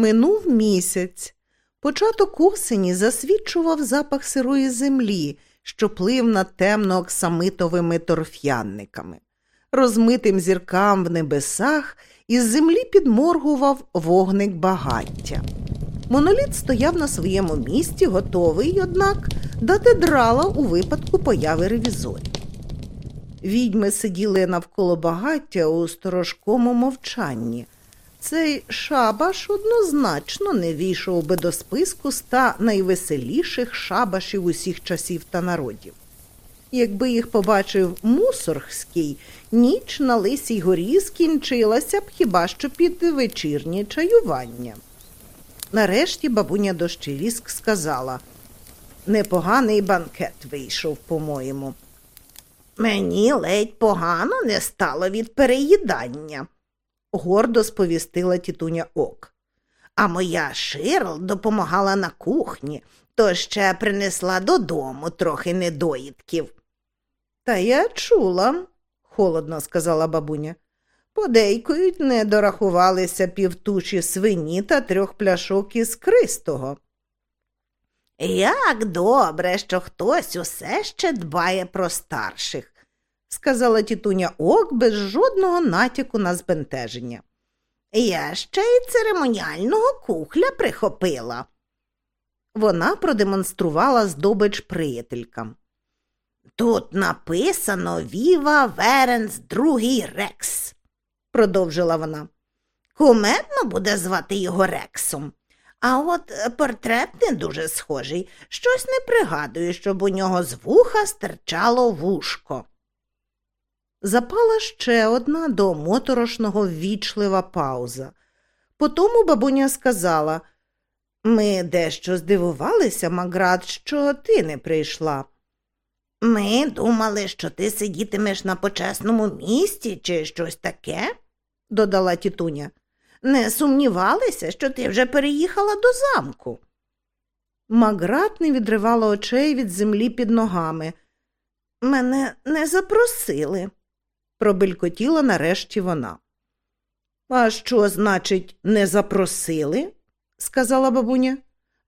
Минув місяць. Початок осені засвідчував запах сирої землі, що плив над темно-оксамитовими торф'янниками. Розмитим зіркам в небесах із землі підморгував вогник багаття. Моноліт стояв на своєму місці, готовий, однак, дати драла у випадку появи ревізорів. Відьми сиділи навколо багаття у сторожкому мовчанні. Цей шабаш однозначно не війшов би до списку ста найвеселіших шабашів усіх часів та народів. Якби їх побачив мусоргський, ніч на Лисій горі скінчилася б хіба що під вечірнє чаювання. Нарешті бабуня дощевіск сказала непоганий банкет вийшов, по-моєму. Мені ледь погано не стало від переїдання, гордо сповістила тітуня ок. А моя Ширл допомагала на кухні, то ще принесла додому трохи недоїдків. Та я чула, холодно сказала бабуня. Подейкують, не дорахувалися півтуші свині та трьох пляшок із кристого. Як добре, що хтось усе ще дбає про старших, сказала тітуня Ок без жодного натяку на збентеження. Я ще й церемоніального кухля прихопила. Вона продемонструвала здобич приятелькам. Тут написано Віва Веренс другий Рекс, продовжила вона. Кумедно буде звати його Рексом. А от портрет не дуже схожий. Щось не пригадую, щоб у нього з вуха стирчало вушко. Запала ще одна до моторошного ввічлива пауза. Потому бабуня сказала ми дещо здивувалися, Маград, що ти не прийшла. Ми думали, що ти сидітимеш на почесному місці чи щось таке, додала тітуня. Не сумнівалися, що ти вже переїхала до замку. Маград не відривала очей від землі під ногами. Мене не запросили, пробелькотіла нарешті вона. А що, значить, не запросили? сказала бабуня.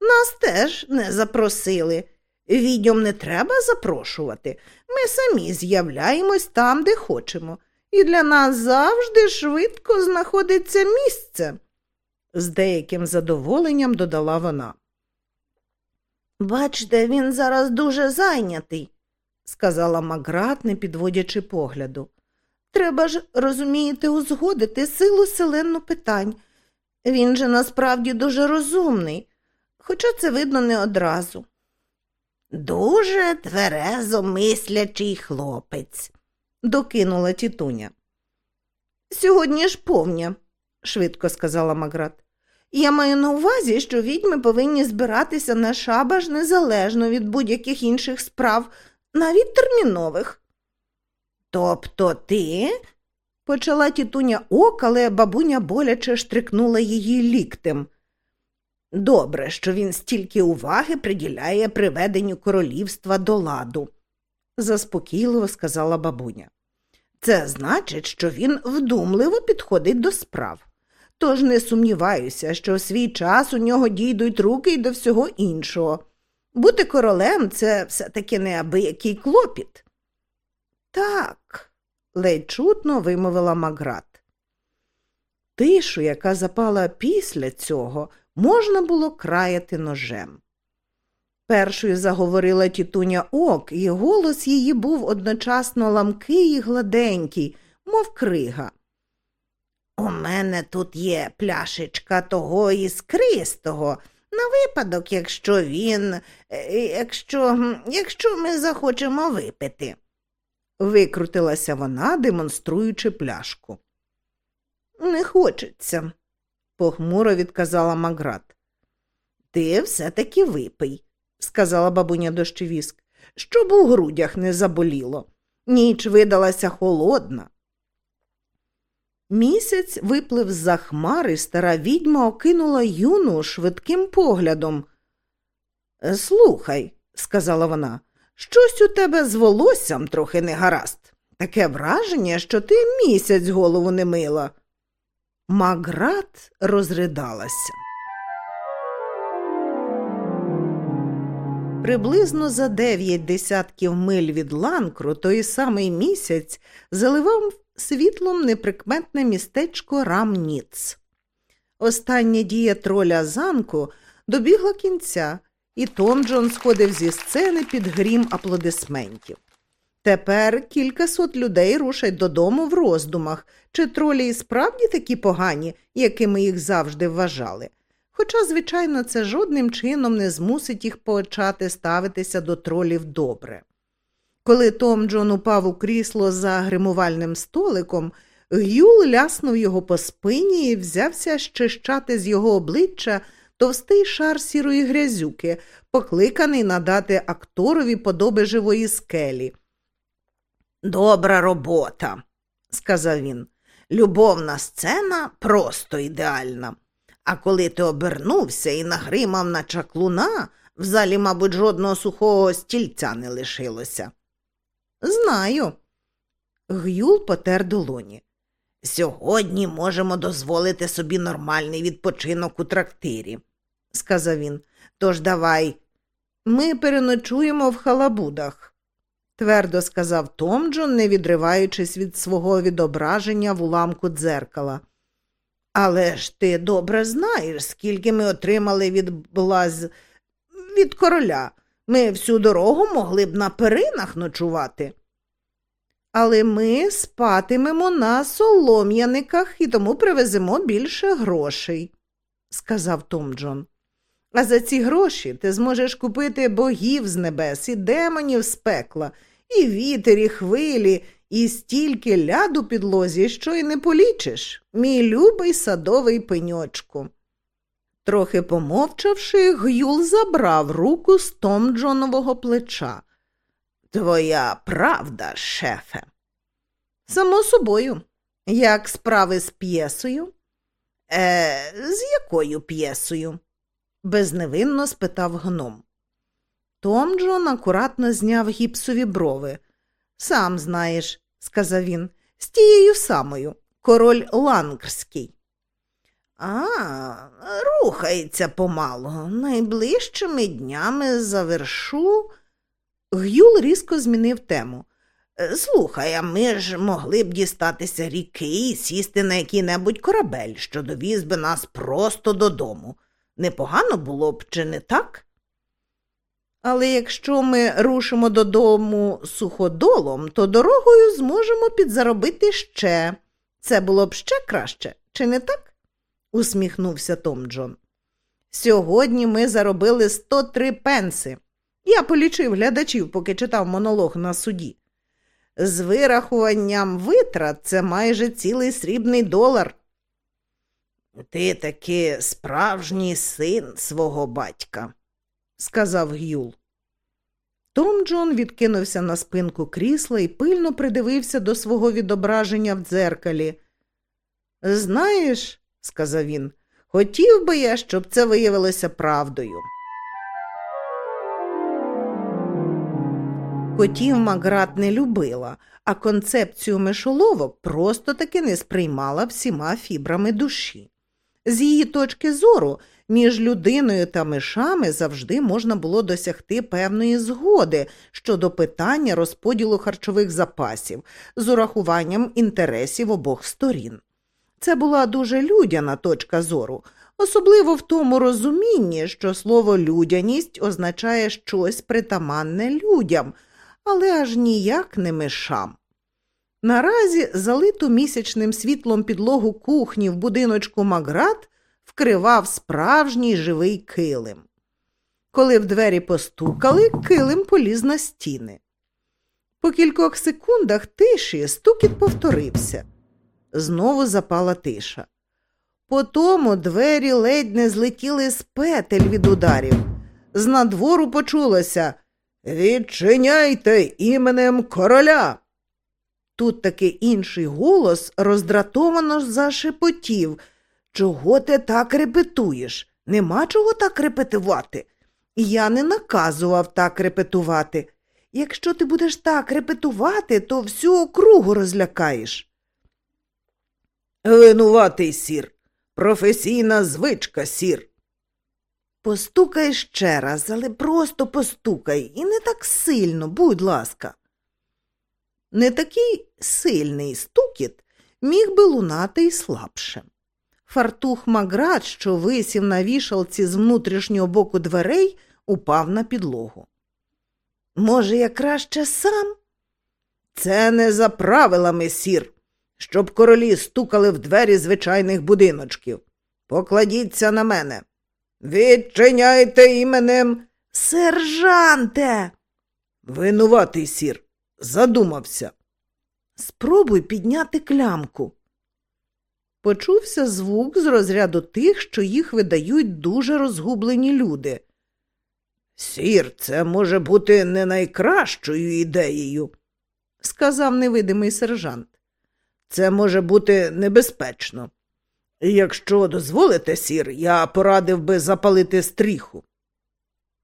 Нас теж не запросили. Відьом не треба запрошувати. Ми самі з'являємось там, де хочемо, і для нас завжди швидко знаходиться місце, з деяким задоволенням додала вона. Бачте, він зараз дуже зайнятий, сказала Маград, не підводячи погляду. Треба ж, розумієте, узгодити силу селенну питань. Він же насправді дуже розумний, хоча це видно не одразу. Дуже тверезо мислячий хлопець, докинула тітуня. Сьогодні ж повня, швидко сказала Маград. Я маю на увазі, що відьми повинні збиратися на шабаш незалежно від будь-яких інших справ, навіть термінових. Тобто ти? почала тітуня ок, але бабуня боляче штрикнула її ліктем. Добре, що він стільки уваги приділяє приведенню королівства до ладу, заспокійливо сказала бабуня. Це значить, що він вдумливо підходить до справ. Тож не сумніваюся, що в свій час у нього дійдуть руки й до всього іншого. Бути королем це все таки неабиякий клопіт. Так, ледь чутно вимовила Маград. Тишу, яка запала після цього, можна було краяти ножем. Першою заговорила тітуня ок, і голос її був одночасно ламкий і гладенький, мов крига. У мене тут є пляшечка того іскристого, на випадок, якщо він, е, якщо, якщо ми захочемо випити. Викрутилася вона, демонструючи пляшку. Не хочеться, похмуро відказала Маград. Ти все-таки випий, сказала бабуня дощевіск, щоб у грудях не заболіло. Ніч видалася холодна. Місяць виплив з за хмари, стара відьма окинула юну швидким поглядом. Слухай, сказала вона, Щось у тебе з волоссям трохи не гаразд. Таке враження, що ти місяць голову не мила. Маград розридалася. Приблизно за дев'ять десятків миль від ланкру той самий місяць заливав світлом неприкметне містечко Рамніц. Остання дія троля занку добігла кінця і Том Джон сходив зі сцени під грім аплодисментів. Тепер кількасот людей рушать додому в роздумах, чи тролі і справді такі погані, якими їх завжди вважали. Хоча, звичайно, це жодним чином не змусить їх почати ставитися до тролів добре. Коли Том Джон упав у крісло за гримувальним столиком, Гюл ляснув його по спині і взявся щищати з його обличчя товстий шар сірої грязюки, покликаний надати акторові подоби живої скелі. Добра робота, сказав він. Любовна сцена просто ідеальна. А коли ти обернувся і нагримав на чаклуна, в залі, мабуть, жодного сухого стільця не лишилося. Знаю. Гюл потер долоні. Сьогодні можемо дозволити собі нормальний відпочинок у трактирі, сказав він. Тож давай. Ми переночуємо в халабудах, твердо сказав Томджон, не відриваючись від свого відображення в уламку дзеркала. Але ж ти добре знаєш, скільки ми отримали від блаз... від короля. Ми всю дорогу могли б на перинах ночувати. Але ми спатимемо на солом'яниках і тому привеземо більше грошей, сказав Том Джон. А за ці гроші ти зможеш купити богів з небес і демонів з пекла, і вітер, і хвилі, і стільки ляду підлозі, що й не полічиш, мій любий садовий пеньочку. Трохи помовчавши, Гюл забрав руку з Том Джонового плеча. Твоя правда, шефе. Само собою, як справи з п'єсою? Е, З якою п'єсою? Безневинно спитав гном. Том Джон акуратно зняв гіпсові брови. Сам знаєш, сказав він, з тією самою, король Лангрський. А, рухається помалу. Найближчими днями завершу. Гюл різко змінив тему. Слухай, а ми ж могли б дістатися ріки і сісти на який-небудь корабель, що довіз би нас просто додому. Непогано було б, чи не так? Але якщо ми рушимо додому суходолом, то дорогою зможемо підзаробити ще. Це було б ще краще, чи не так? усміхнувся Том Джон. Сьогодні ми заробили 103 пенси. Я полічив глядачів, поки читав монолог на суді. З вирахуванням витрат це майже цілий срібний долар. Ти таки справжній син свого батька, сказав Гюл. Том Джон відкинувся на спинку крісла і пильно придивився до свого відображення в дзеркалі. Знаєш, сказав він, хотів би я, щоб це виявилося правдою. Котів Маград не любила, а концепцію мишоловок просто таки не сприймала всіма фібрами душі. З її точки зору, між людиною та мишами завжди можна було досягти певної згоди щодо питання розподілу харчових запасів з урахуванням інтересів обох сторін. Це була дуже людяна точка зору, особливо в тому розумінні, що слово людяність означає щось притаманне людям, але аж ніяк не мишам. Наразі залиту місячним світлом підлогу кухні в будиночку Маград вкривав справжній живий килим. Коли в двері постукали, килим поліз на стіни. По кількох секундах тиші стукіт повторився. Знову запала тиша. Потому двері ледь не злетіли з петель від ударів. З надвору почулося Відчиняйте іменем короля. Тут таки інший голос роздратовано зашепотів. Чого ти так репетуєш? Нема чого так репетувати. Я не наказував так репетувати. Якщо ти будеш так репетувати, то всю округу розлякаєш. Винуватий сір, професійна звичка сір. Постукай ще раз, але просто постукай, і не так сильно, будь ласка. Не такий сильний стукіт міг би лунати й слабше. Фартух Маград, що висів на вішалці з внутрішнього боку дверей, упав на підлогу. Може, я краще сам? Це не за правилами, сір, щоб королі стукали в двері звичайних будиночків. Покладіться на мене. Відчиняйте іменем сержанте. Винуватий сір, задумався. Спробуй підняти клямку. Почувся звук з розряду тих, що їх видають дуже розгублені люди. Сір, це може бути не найкращою ідеєю, сказав невидимий сержант. Це може бути небезпечно. Якщо дозволите, сір, я порадив би запалити стріху.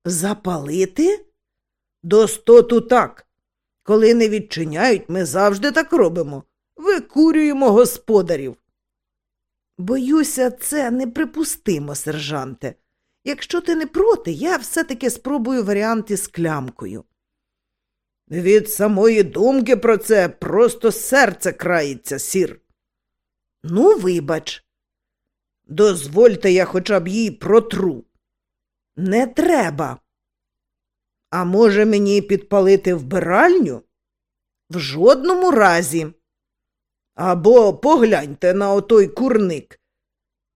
Запалити? Достоту так. Коли не відчиняють, ми завжди так робимо. Викурюємо господарів. Боюся, це неприпустимо, сержанте. Якщо ти не проти, я все-таки спробую варіанти з клямкою. Від самої думки про це просто серце крається, сір. Ну, вибач. Дозвольте, я хоча б їй протру. Не треба. А може мені підпалити вбиральню? В жодному разі. Або погляньте на отой курник.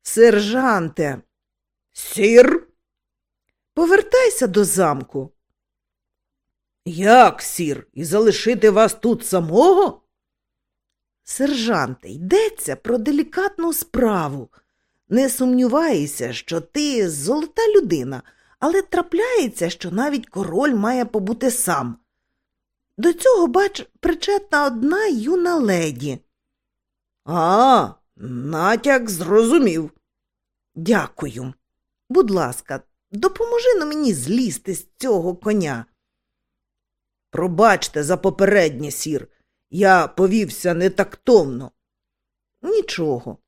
Сержанте, сір, повертайся до замку. Як, сір, і залишити вас тут самого? Сержанте, йдеться про делікатну справу. Не сумніваюся, що ти золота людина, але трапляється, що навіть король має побути сам. До цього, бач, причетна одна юна леді. А, натяк зрозумів. Дякую. Будь ласка, допоможи на мені злізти з цього коня. Пробачте за попереднє сір. Я повівся нетактовно. Нічого.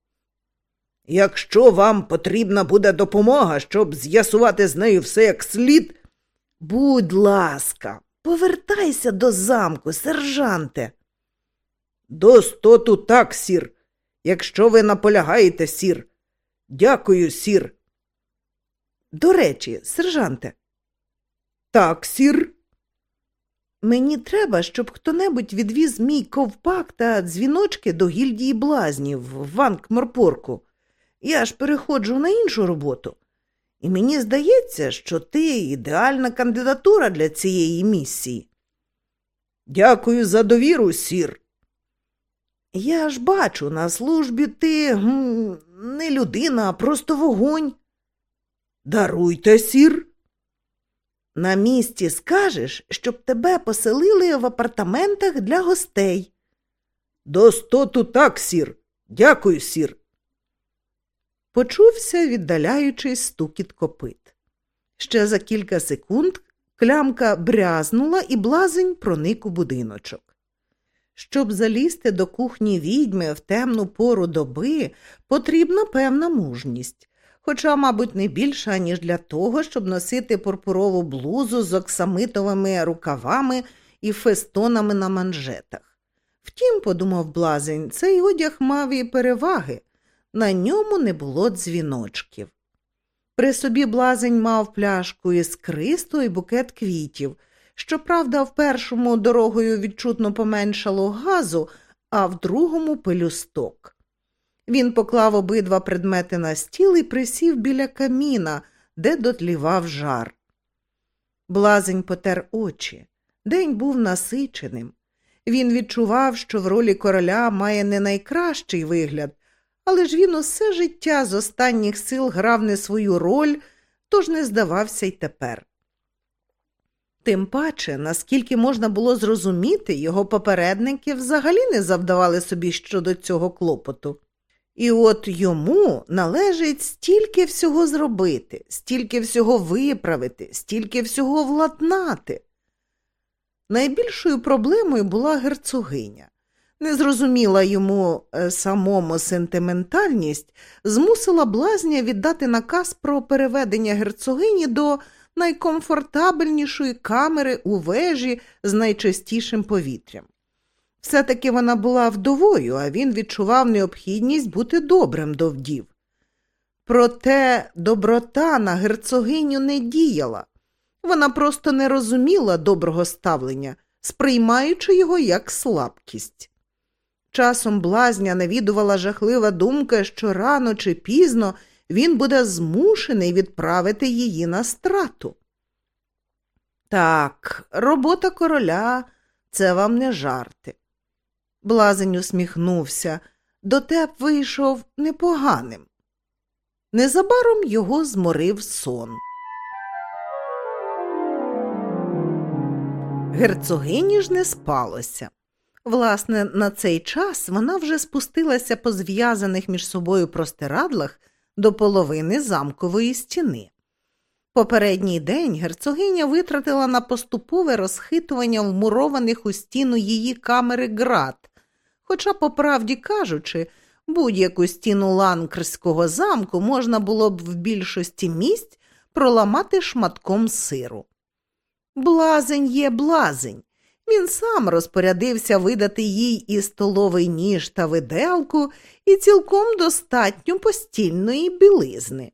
Якщо вам потрібна буде допомога, щоб з'ясувати з нею все як слід, будь ласка, повертайся до замку, сержанте. Достоту так, сір, якщо ви наполягаєте, сір. Дякую, сір. До речі, сержанте. Так, сір. Мені треба, щоб хто-небудь відвіз мій ковпак та дзвіночки до гільдії блазнів в Ванкморпорку. Я ж переходжу на іншу роботу. І мені здається, що ти ідеальна кандидатура для цієї місії. Дякую за довіру, сір. Я ж бачу, на службі ти не людина, а просто вогонь. Даруйте, сір. На місці скажеш, щоб тебе поселили в апартаментах для гостей. Достоту так, сір. Дякую, сір. Почувся, віддаляючись стукіт копит. Ще за кілька секунд клямка брязнула і блазень проник у будиночок. Щоб залізти до кухні відьми в темну пору доби, потрібна певна мужність, хоча, мабуть, не більша, ніж для того, щоб носити пурпурову блузу з оксамитовими рукавами і фестонами на манжетах. Втім, подумав блазень, цей одяг мав і переваги на ньому не було дзвіночків. При собі блазень мав пляшку із кристу і букет квітів. Щоправда, в першому дорогою відчутно поменшало газу, а в другому пелюсток. Він поклав обидва предмети на стіл і присів біля каміна, де дотлівав жар. Блазень потер очі. День був насиченим. Він відчував, що в ролі короля має не найкращий вигляд, але ж він усе життя з останніх сил грав не свою роль, тож не здавався й тепер. Тим паче, наскільки можна було зрозуміти, його попередники взагалі не завдавали собі щодо цього клопоту. І от йому належить стільки всього зробити, стільки всього виправити, стільки всього владнати. Найбільшою проблемою була герцогиня. Незрозуміла йому е, самому сентиментальність змусила блазня віддати наказ про переведення герцогині до найкомфортабельнішої камери у вежі з найчистішим повітрям. Все-таки вона була вдовою, а він відчував необхідність бути добрим до вдів. Проте доброта на герцогиню не діяла. Вона просто не розуміла доброго ставлення, сприймаючи його як слабкість. Часом блазня навідувала жахлива думка, що рано чи пізно він буде змушений відправити її на страту. Так, робота короля це вам не жарти. Блазень усміхнувся, дотеп вийшов непоганим. Незабаром його зморив сон. Герцогині ж не спалося. Власне, на цей час вона вже спустилася по зв'язаних між собою простирадлах до половини замкової стіни. Попередній день герцогиня витратила на поступове розхитування вмурованих у стіну її камери град, хоча, по правді кажучи, будь-яку стіну ланкрського замку можна було б в більшості місць проламати шматком сиру. Блазень є блазень. Він сам розпорядився видати їй і столовий ніж та виделку, і цілком достатньо постільної білизни.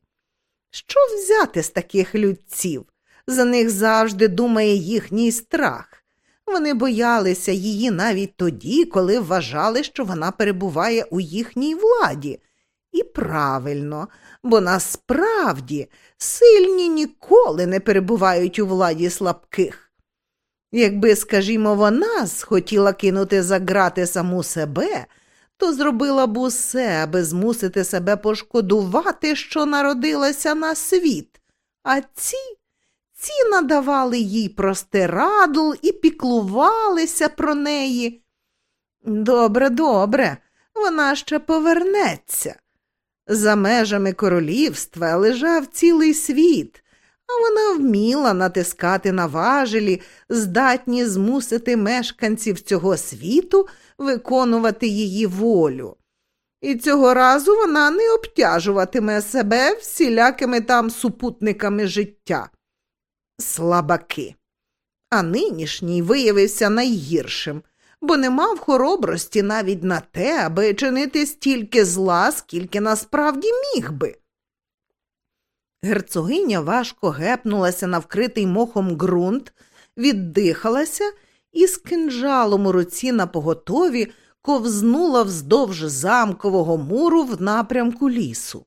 Що взяти з таких людців? За них завжди думає їхній страх. Вони боялися її навіть тоді, коли вважали, що вона перебуває у їхній владі. І правильно, бо насправді сильні ніколи не перебувають у владі слабких. Якби, скажімо, вона схотіла кинути за грати саму себе, то зробила б усе, аби змусити себе пошкодувати, що народилася на світ, а ці ці надавали їй простирадл і піклувалися про неї. Добре, добре, вона ще повернеться. За межами королівства лежав цілий світ, а вона вміла натискати на важелі, здатні змусити мешканців цього світу виконувати її волю. І цього разу вона не обтяжуватиме себе всілякими там супутниками життя. Слабаки. А нинішній виявився найгіршим, бо не мав хоробрості навіть на те, аби чинити стільки зла, скільки насправді міг би. Герцогиня важко гепнулася на вкритий мохом ґрунт, віддихалася і з кинджалом у руці на поготові ковзнула вздовж замкового муру в напрямку лісу.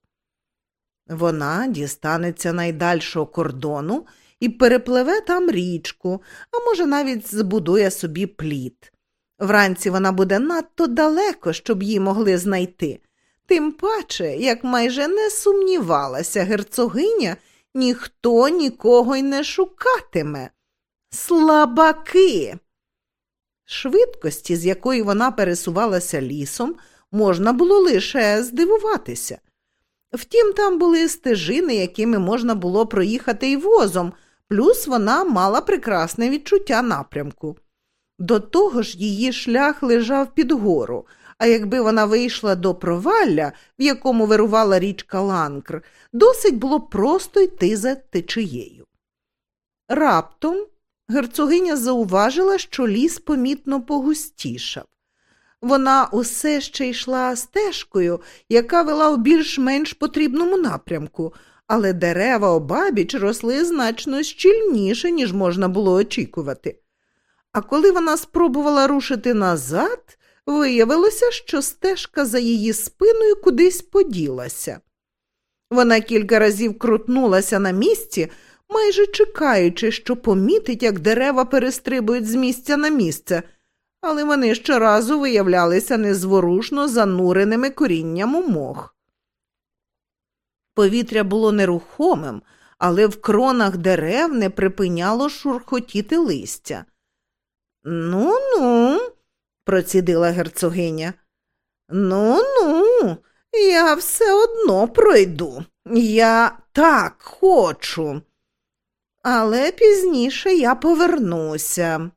Вона дістанеться найдальшого кордону і перепливе там річку, а може, навіть збудує собі плід. Вранці вона буде надто далеко, щоб її могли знайти. Тим паче, як майже не сумнівалася герцогиня, ніхто нікого й не шукатиме. Слабаки. Швидкості, з якої вона пересувалася лісом, можна було лише здивуватися. Втім, там були стежини, якими можна було проїхати й возом, плюс вона мала прекрасне відчуття напрямку. До того ж, її шлях лежав під гору, а якби вона вийшла до провалля, в якому вирувала річка Ланкр, досить було просто йти за течією. Раптом герцогиня зауважила, що ліс помітно погустішав. Вона усе ще йшла стежкою, яка вела у більш-менш потрібному напрямку, але дерева обабіч росли значно щільніше, ніж можна було очікувати. А коли вона спробувала рушити назад, виявилося, що стежка за її спиною кудись поділася. Вона кілька разів крутнулася на місці, майже чекаючи, що помітить, як дерева перестрибують з місця на місце, але вони щоразу виявлялися незворушно зануреними корінням у мох. Повітря було нерухомим, але в кронах дерев не припиняло шурхотіти листя. Ну ну, процідила герцогиня. Ну ну, я все одно пройду. Я так хочу. Але пізніше я повернуся.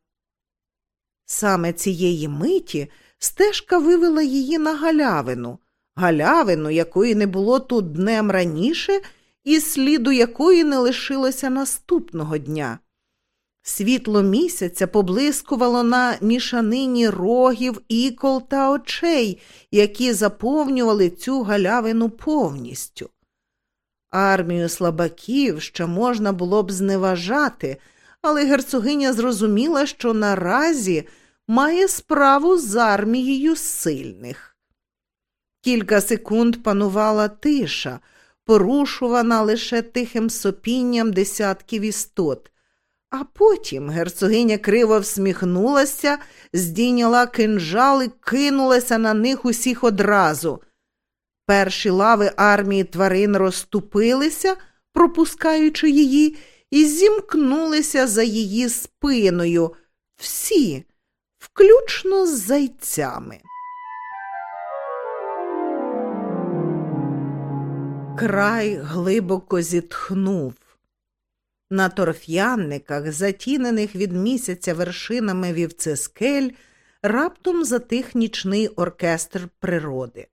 Саме цієї миті стежка вивела її на галявину, галявину, якої не було тут днем раніше, і сліду якої не лишилося наступного дня. Світло місяця поблискувало на мішанині рогів, ікол та очей, які заповнювали цю галявину повністю. Армію слабаків ще можна було б зневажати, але герцогиня зрозуміла, що наразі має справу з армією сильних. Кілька секунд панувала тиша, порушувана лише тихим сопінням десятків істот. А потім герцогиня криво всміхнулася, здійняла кинжал і кинулася на них усіх одразу. Перші лави армії тварин розступилися, пропускаючи її, і зімкнулися за її спиною. Всі, включно з зайцями. Край глибоко зітхнув. На торф'янниках, затінених від місяця вершинами вівцескель, раптом затих нічний оркестр природи.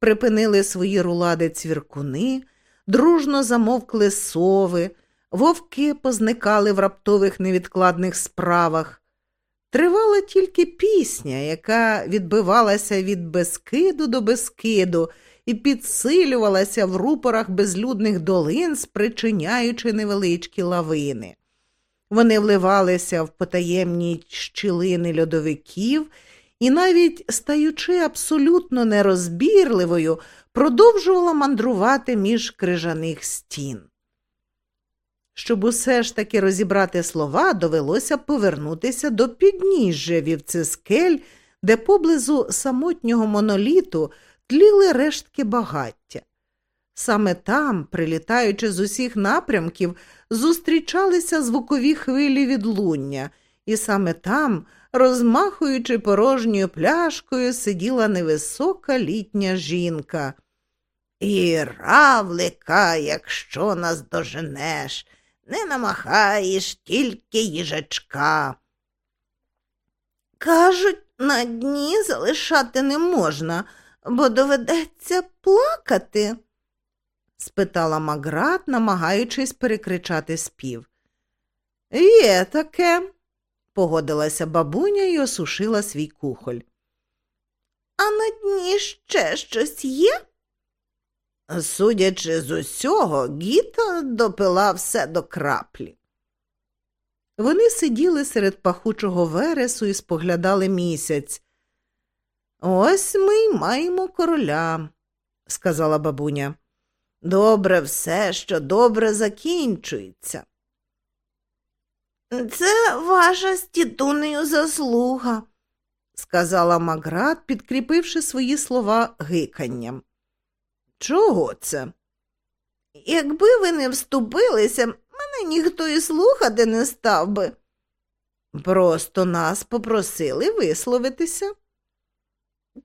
Припинили свої рулади цвіркуни, дружно замовкли сови, вовки позникали в раптових невідкладних справах. Тривала тільки пісня, яка відбивалася від безкиду до безкиду і підсилювалася в рупорах безлюдних долин, спричиняючи невеличкі лавини. Вони вливалися в потаємні щілини льодовиків і, навіть стаючи абсолютно нерозбірливою, продовжувала мандрувати між крижаних стін. Щоб усе ж таки розібрати слова, довелося повернутися до підніжжя вівцескель, де поблизу самотнього моноліту тліли рештки багаття. Саме там, прилітаючи з усіх напрямків, зустрічалися звукові хвилі відлуння, і саме там, розмахуючи порожньою пляшкою, сиділа невисока літня жінка. І равлика, якщо нас доженеш, не намахаєш тільки їжачка. Кажуть, на дні залишати не можна, бо доведеться плакати? спитала Маград, намагаючись перекричати спів. Є таке, погодилася бабуня і осушила свій кухоль. А на дні ще щось є? Судячи з усього, Гіта допила все до краплі. Вони сиділи серед пахучого вересу і споглядали місяць. Ось ми й маємо короля, сказала бабуня. Добре все, що добре закінчується. Це ваша з тітунею заслуга, сказала Маград, підкріпивши свої слова гиканням. Чого це? Якби ви не вступилися, мене ніхто і слухати не став би. Просто нас попросили висловитися.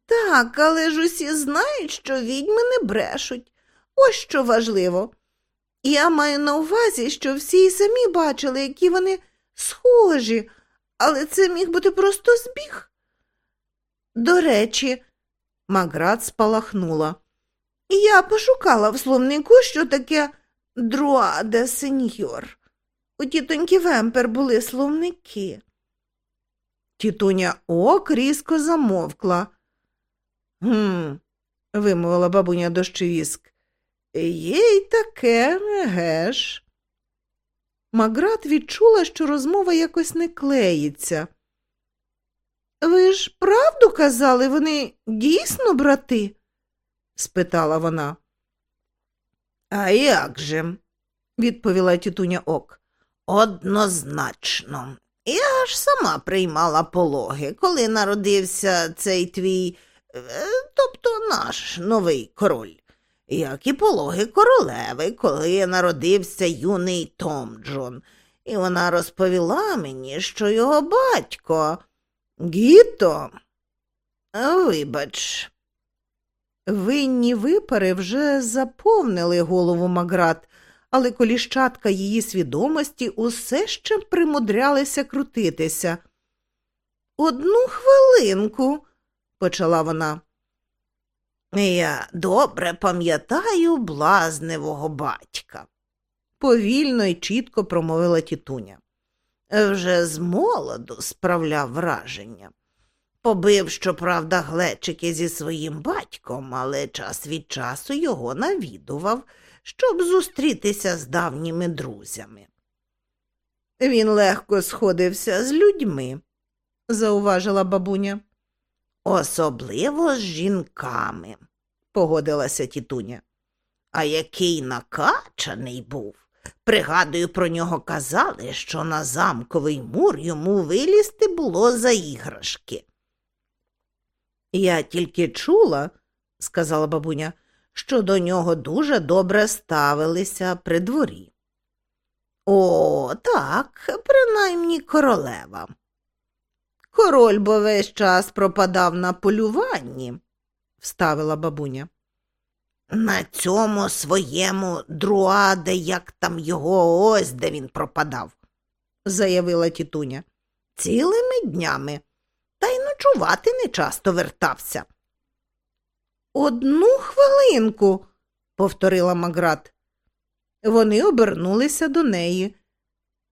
Так, але ж усі знають, що відьми не брешуть. Ось що важливо. Я маю на увазі, що всі й самі бачили, які вони схожі, але це міг бути просто збіг. До речі, Маград спалахнула. Я пошукала в словнику, що таке друа де сеньор. У тітоньки Вемпер були словники. Тітуня ок різко замовкла. Гм, вимовила бабуня дощевіск. Є й таке, геш. Маград відчула, що розмова якось не клеїться. Ви ж правду казали, вони дійсно брати? спитала вона. А як же? відповіла тітуня ок. Однозначно. Я ж сама приймала пологи, коли народився цей твій, тобто наш новий король, як і пологи королеви, коли народився юний Том Джон. І вона розповіла мені, що його батько Гіто, вибач, Винні випари вже заповнили голову Маград, але коліщатка її свідомості усе ще примудрялися крутитися. Одну хвилинку, почала вона. Я добре пам'ятаю блазневого батька, повільно і чітко промовила тітуня. Вже з молоду справляв враження. Побив, щоправда, глечики зі своїм батьком, але час від часу його навідував, щоб зустрітися з давніми друзями. Він легко сходився з людьми, зауважила бабуня. Особливо з жінками, погодилася тітуня. А який накачаний був. Пригадую, про нього казали, що на замковий мур йому вилізти було за іграшки. Я тільки чула, сказала бабуня, що до нього дуже добре ставилися при дворі. О, так, принаймні королева. Король бо весь час пропадав на полюванні, вставила бабуня. На цьому своєму друаде, як там його ось де він пропадав, заявила тітуня. Цілими днями, та й ночувати не часто вертався. Одну хвилинку, повторила Маград. Вони обернулися до неї.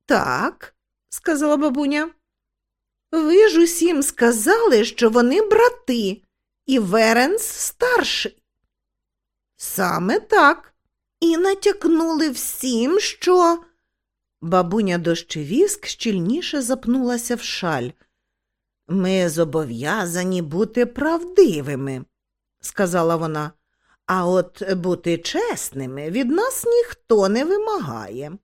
Так, сказала бабуня. Ви ж усім сказали, що вони брати, і Веренс старший. Саме так. І натякнули всім, що. Бабуня дощевіск щільніше запнулася в шаль. Ми зобов'язані бути правдивими, сказала вона, а от бути чесними від нас ніхто не вимагає.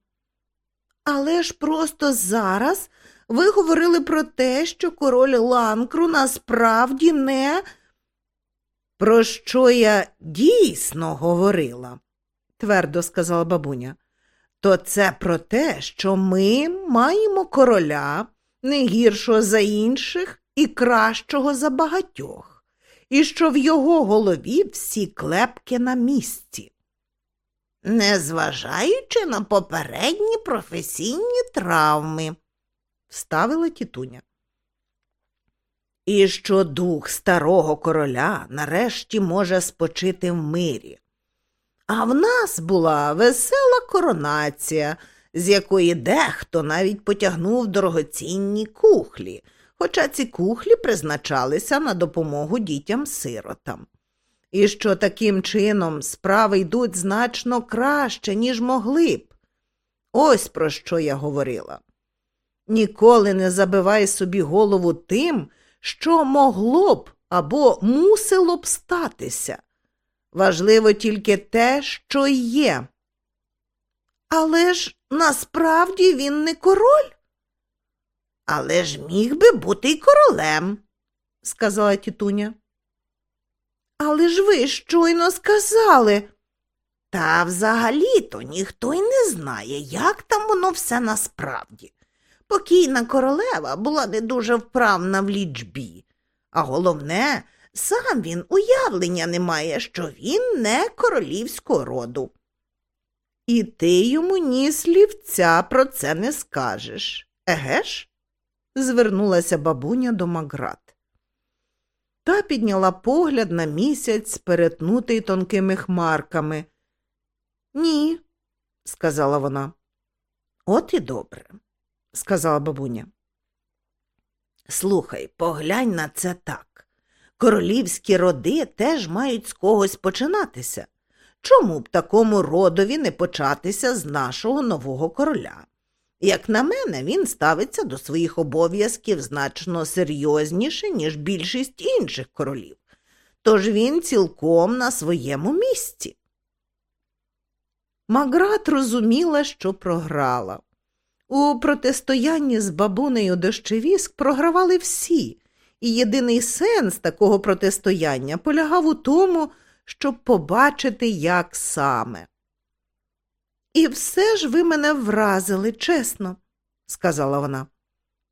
Але ж просто зараз ви говорили про те, що король ланкру насправді не. Про що я дійсно говорила, твердо сказала бабуня, то це про те, що ми маємо короля не гіршого за інших і кращого за багатьох, і що в його голові всі клепки на місці. Незважаючи на попередні професійні травми, вставила тітуня. І що дух старого короля нарешті може спочити в мирі. А в нас була весела коронація, з якої дехто навіть потягнув дорогоцінні кухлі, хоча ці кухлі призначалися на допомогу дітям-сиротам. І що таким чином справи йдуть значно краще, ніж могли б. Ось про що я говорила. Ніколи не забивай собі голову тим, що могло б або мусило б статися. Важливо тільки те, що є. Але ж насправді він не король. Але ж міг би бути й королем, сказала тітуня. Але ж ви щойно сказали. Та взагалі-то ніхто й не знає, як там воно все насправді. Покійна королева була не дуже вправна в лічбі, а головне, сам він уявлення не має, що він не королівського роду. І ти йому ні слівця про це не скажеш, еге ж? звернулася бабуня до Маград. Та підняла погляд на місяць, перетнутий тонкими хмарками. Ні, сказала вона. От і добре сказала бабуня. Слухай, поглянь на це так. Королівські роди теж мають з когось починатися. Чому б такому родові не початися з нашого нового короля? Як на мене, він ставиться до своїх обов'язків значно серйозніше, ніж більшість інших королів, тож він цілком на своєму місці. Маград розуміла, що програла. У протистоянні з бабунею дощевіск програвали всі, і єдиний сенс такого протистояння полягав у тому, щоб побачити, як саме. І все ж ви мене вразили, чесно, сказала вона.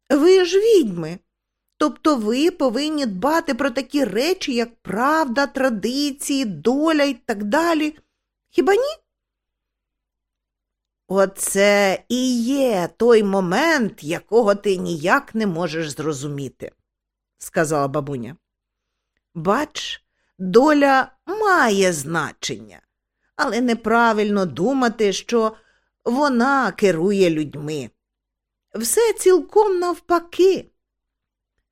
Ви ж відьми. Тобто ви повинні дбати про такі речі, як правда, традиції, доля і так далі. Хіба ні? Оце і є той момент, якого ти ніяк не можеш зрозуміти, сказала бабуня. Бач, доля має значення, але неправильно думати, що вона керує людьми. Все цілком навпаки.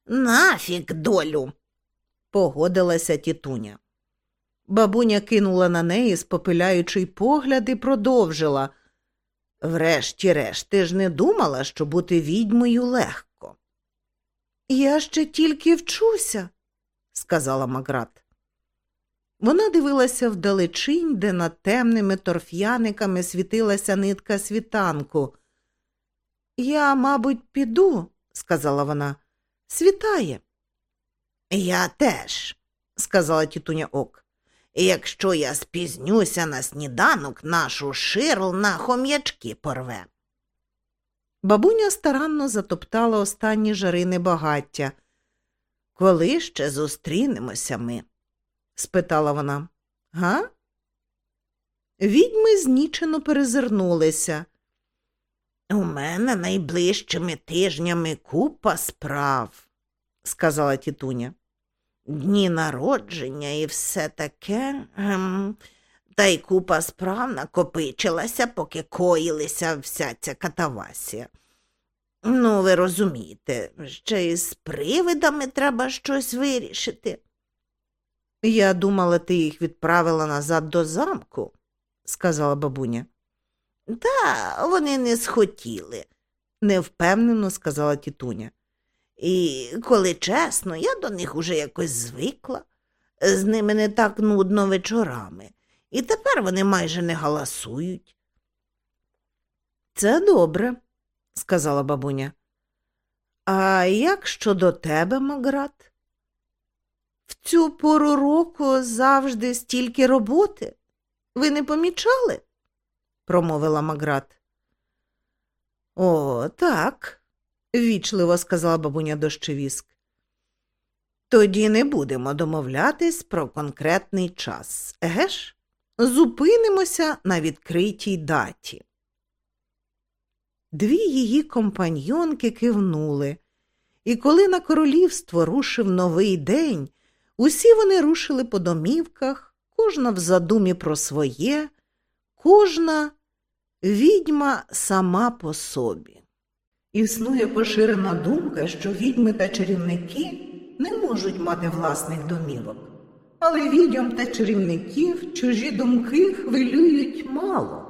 Нафік долю, погодилася тітуня. Бабуня кинула на неї спопиляючий погляд і продовжила. Врешті-решт, ти ж не думала, що бути відьмою легко. Я ще тільки вчуся, сказала Маград. Вона дивилася вдалечінь, де над темними торф'яниками світилася нитка світанку. Я, мабуть, піду, сказала вона. Світає. Я теж, сказала тітуня Ок. Якщо я спізнюся на сніданок, нашу ширл на хом'ячки порве. Бабуня старанно затоптала останні жарини багаття. Коли ще зустрінемося ми? спитала вона. Га? Відьми знічено перезирнулися. У мене найближчими тижнями купа справ, сказала тітуня. Дні народження і все таке. Ем, та й купа справ накопичилася, поки коїлися вся ця катавасія. Ну, ви розумієте, ще й з привидами треба щось вирішити. Я думала, ти їх відправила назад до замку, сказала бабуня. Та вони не схотіли, невпевнено сказала тітуня. І, коли чесно, я до них уже якось звикла. З ними не так нудно вечорами, і тепер вони майже не галасують. Це добре, сказала бабуня. А як щодо тебе, Маград? В цю пору року завжди стільки роботи. Ви не помічали? промовила Маград. О, так, ввічливо сказала бабуня дощевіск. Тоді не будемо домовлятись про конкретний час, еге ж? Зупинимося на відкритій даті. Дві її компаньйонки кивнули, і коли на королівство рушив новий день, усі вони рушили по домівках, кожна в задумі про своє, кожна відьма сама по собі. Існує поширена думка, що відьми та чарівники не можуть мати власних домівок, але відьом та чарівників чужі думки хвилюють мало.